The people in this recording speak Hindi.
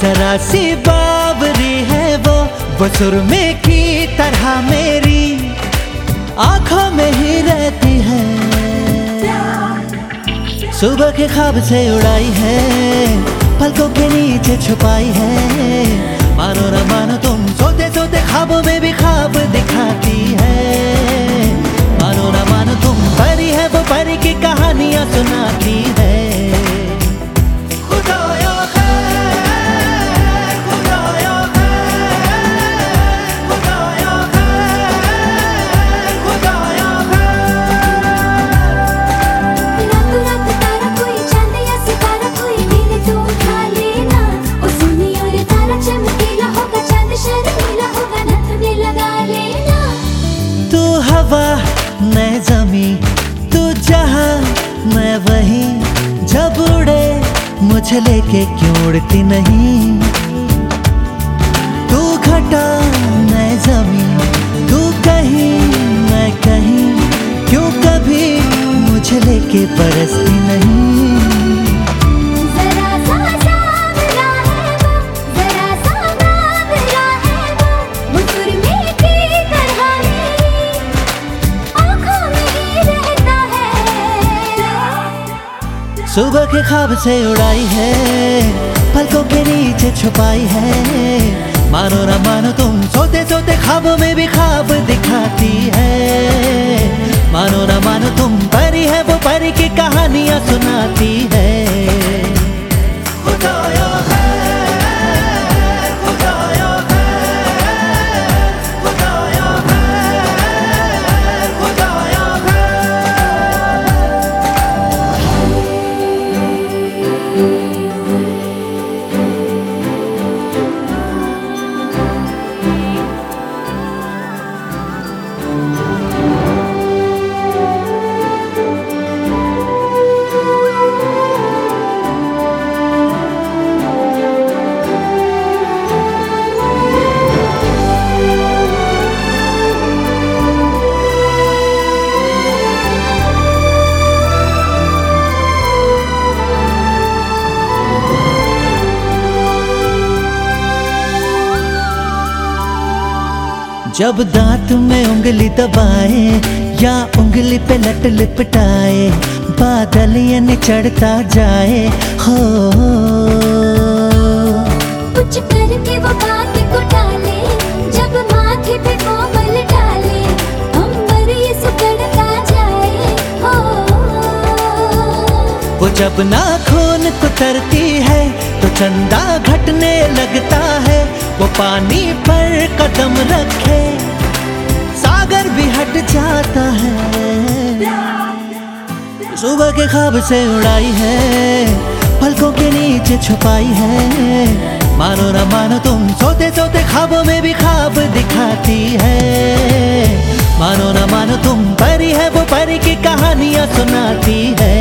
जरा सी बावरी है वो वो सुरमे की तरह मेरी आँखों में ही रहती है। सुबह के ख्वाब से उड़ाई है, पलकों के नीचे छुपाई है। मानो न मानो तुम सोते सोते ख्वाबों में भी ख्वाब दिखाती है। मानो न मानो तुम परी है वो परी की कहानियाँ सुनाती है मुझे लेके क्यों उड़ती नहीं? तू घटा मैं जमी तू कहीं मैं कहीं, क्यों कभी मुझे लेके बरसती नहीं? सुबह के खाब से उड़ाई है, पलकों के नीचे छुपाई है। मानो ना मानो तुम सोते सोते खाब में भी खाब दिखाती है। मानो ना मानो तुम परी है, वो परी की कहानियाँ सुनाती है। जब दांत में उंगली दबाए या उंगली पे लट लिपटाए बादल ये चढ़ता जाए हो। कुछ करके वो बात को टाले जब माथे पे कोमल डाले अंबर ये सुकड़ता जाए हो। वो जब नाखून कुतरती है तो चंदा घटने लगता है वो पानी पर कदम रखे, सागर भी हट जाता है। सुबह के खाब से उड़ाई है, पलकों के नीचे छुपाई है। मानो ना मानो तुम सोते सोते ख्वाबों में भी खाब दिखाती है। मानो ना मानो तुम परी है, वो परी की कहानियाँ सुनाती है।